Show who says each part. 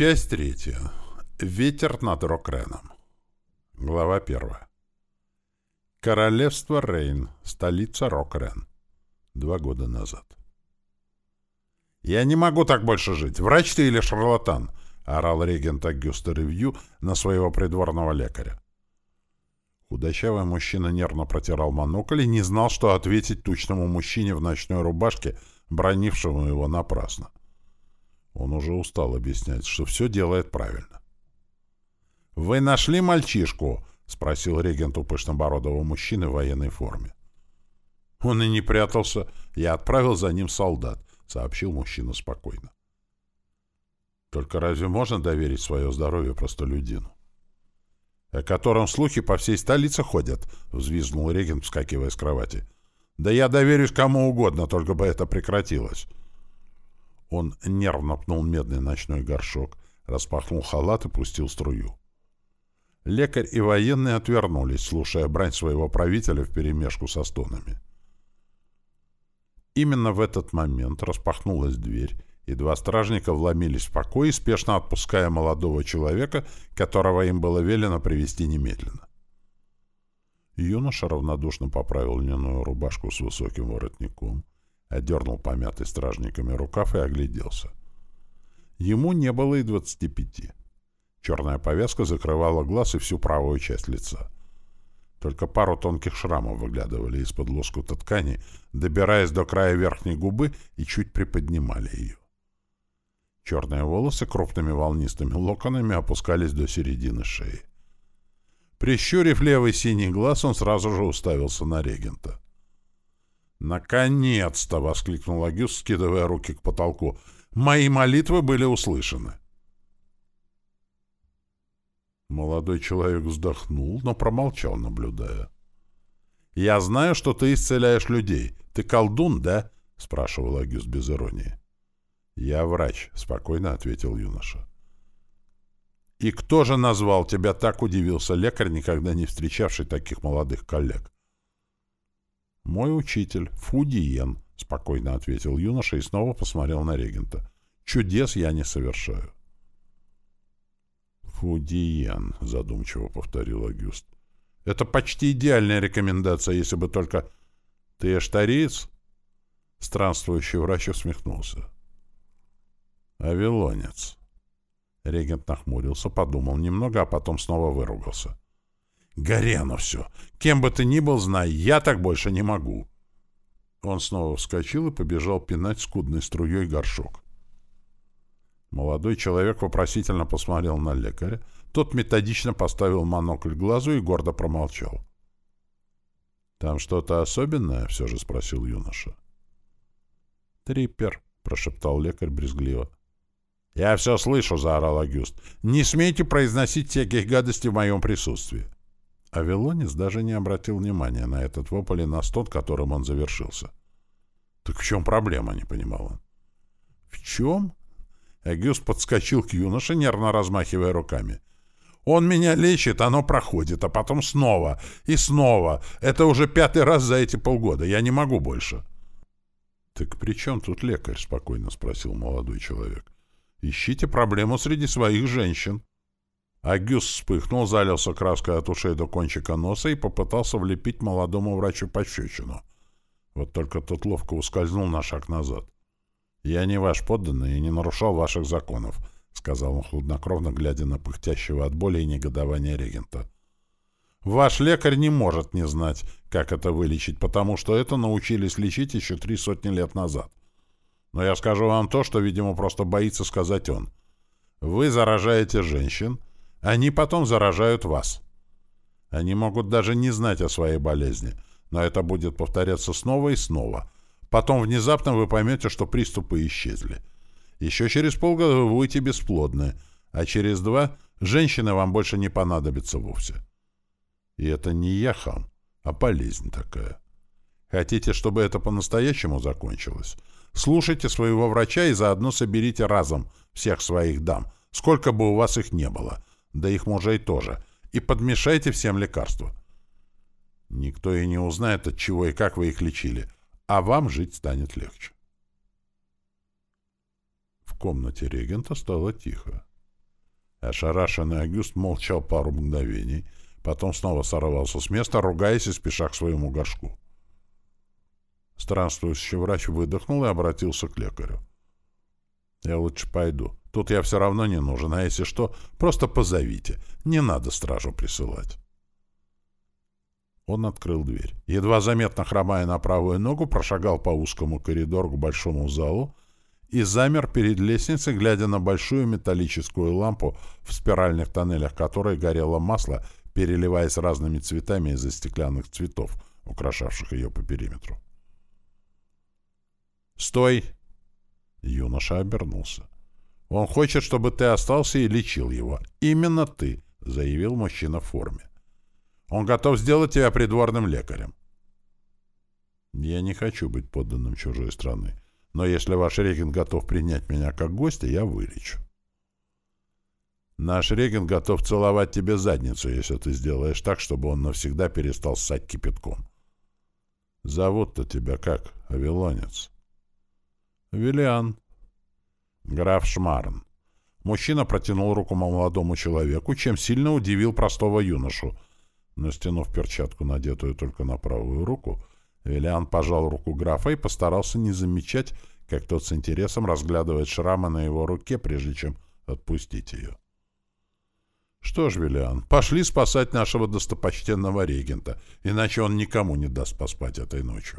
Speaker 1: Часть третья. Ветер над Рокреном. Глава первая. Королевство Рейн, столица Рокрен. Два года назад. «Я не могу так больше жить! Врач ты или шарлатан?» — орал регент Агюста Ревью на своего придворного лекаря. Худощавый мужчина нервно протирал монокль и не знал, что ответить тучному мужчине в ночной рубашке, бронившему его напрасно. Он уже устал объяснять, что все делает правильно. «Вы нашли мальчишку?» — спросил регент у пышнобородого мужчины в военной форме. «Он и не прятался. Я отправил за ним солдат», — сообщил мужчина спокойно. «Только разве можно доверить свое здоровье простолюдину?» «О котором слухи по всей столице ходят», — взвизгнул регент, вскакивая с кровати. «Да я доверюсь кому угодно, только бы это прекратилось». Он нервно пнул медный ночной горшок, распахнул халат и пустил струю. Лекарь и военные отвернулись, слушая брань своего правителя вперемешку со стонами. Именно в этот момент распахнулась дверь, и два стражника вломились в покой, спешно отпуская молодого человека, которого им было велено привести немедленно. Юноша равнодушно поправил льняную рубашку с высоким воротником, Одернул помятый стражниками рукав и огляделся. Ему не было и двадцати пяти. Черная повязка закрывала глаз и всю правую часть лица. Только пару тонких шрамов выглядывали из-под лоскута ткани, добираясь до края верхней губы и чуть приподнимали ее. Черные волосы крупными волнистыми локонами опускались до середины шеи. Прищурив левый синий глаз, он сразу же уставился на регента. «Наконец-то!» — воскликнул Агюст, скидывая руки к потолку. «Мои молитвы были услышаны!» Молодой человек вздохнул, но промолчал, наблюдая. «Я знаю, что ты исцеляешь людей. Ты колдун, да?» — спрашивал Агюст без иронии. «Я врач», — спокойно ответил юноша. «И кто же назвал тебя так?» — удивился лекарь, никогда не встречавший таких молодых коллег. «Мой учитель, Фудиен», — спокойно ответил юноша и снова посмотрел на регента. «Чудес я не совершаю». «Фудиен», — задумчиво повторил Агюст. «Это почти идеальная рекомендация, если бы только...» «Ты эштариец?» Странствующий врач усмехнулся. «Авилонец». Регент нахмурился, подумал немного, а потом снова выругался. Горено все. Кем бы ты ни был, знай, я так больше не могу. Он снова вскочил и побежал пинать скудной струей горшок. Молодой человек вопросительно посмотрел на лекаря. Тот методично поставил монокль глазу и гордо промолчал. «Там что-то особенное?» — все же спросил юноша. «Триппер», — прошептал лекарь брезгливо. «Я все слышу», — заорал Агюст. «Не смейте произносить всяких гадостей в моем присутствии». Авелонец даже не обратил внимания на этот вопль и на стон, которым он завершился. «Так в чем проблема?» — не понимал он. «В чем?» Эгюст подскочил к юноше, нервно размахивая руками. «Он меня лечит, оно проходит, а потом снова и снова. Это уже пятый раз за эти полгода. Я не могу больше». «Так при чем тут лекарь?» — спокойно спросил молодой человек. «Ищите проблему среди своих женщин». Агюс вспыхнул, залился краской от ушей до кончика носа и попытался влепить молодому врачу пощечину. Вот только тот ловко ускользнул на шаг назад. «Я не ваш подданный и не нарушал ваших законов», — сказал он хладнокровно, глядя на пыхтящего от боли и негодования регента. «Ваш лекарь не может не знать, как это вылечить, потому что это научились лечить еще три сотни лет назад. Но я скажу вам то, что, видимо, просто боится сказать он. Вы заражаете женщин, — они потом заражают вас. Они могут даже не знать о своей болезни, но это будет повторяться снова и снова. Потом внезапно вы поймете, что приступы исчезли. Еще через полгода вы будете бесплодны, а через два женщины вам больше не понадобятся вовсе. И это не я хам, а болезнь такая. Хотите, чтобы это по-настоящему закончилось? Слушайте своего врача и заодно соберите разом всех своих дам, сколько бы у вас их не было — да их мужей тоже, и подмешайте всем лекарства. Никто и не узнает, от чего и как вы их лечили, а вам жить станет легче. В комнате регента стало тихо. Ошарашенный Агюст молчал пару мгновений, потом снова сорвался с места, ругаясь и спеша к своему горшку. Странствующий врач выдохнул и обратился к лекарю. «Я лучше пойду. Тут я все равно не нужен, а если что, просто позовите. Не надо стражу присылать». Он открыл дверь. Едва заметно хромая на правую ногу, прошагал по узкому коридору к большому залу и замер перед лестницей, глядя на большую металлическую лампу, в спиральных тоннелях которой горело масло, переливаясь разными цветами из-за стеклянных цветов, украшавших ее по периметру. «Стой!» Юноша обернулся. «Он хочет, чтобы ты остался и лечил его. Именно ты!» — заявил мужчина в форме. «Он готов сделать тебя придворным лекарем». «Я не хочу быть подданным чужой страны но если ваш регент готов принять меня как гостя, я вылечу. Наш регент готов целовать тебе задницу, если ты сделаешь так, чтобы он навсегда перестал ссать кипятком. Зовут-то тебя как, Авилонец? Виллиан. Граф Шмарн. Мужчина протянул руку молодому человеку, чем сильно удивил простого юношу. Но, стянув перчатку, надетую только на правую руку, Виллиан пожал руку графа и постарался не замечать, как тот с интересом разглядывает шрамы на его руке, прежде чем отпустить ее. Что ж, Виллиан, пошли спасать нашего достопочтенного регента, иначе он никому не даст поспать этой ночью.